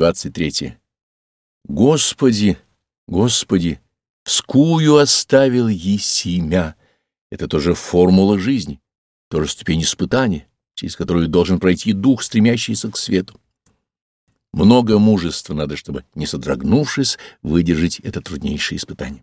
23. Господи, Господи, скую оставил есимя. Это тоже формула жизни, тоже ступень испытания, через которую должен пройти дух, стремящийся к свету. Много мужества надо, чтобы, не содрогнувшись, выдержать это труднейшее испытание.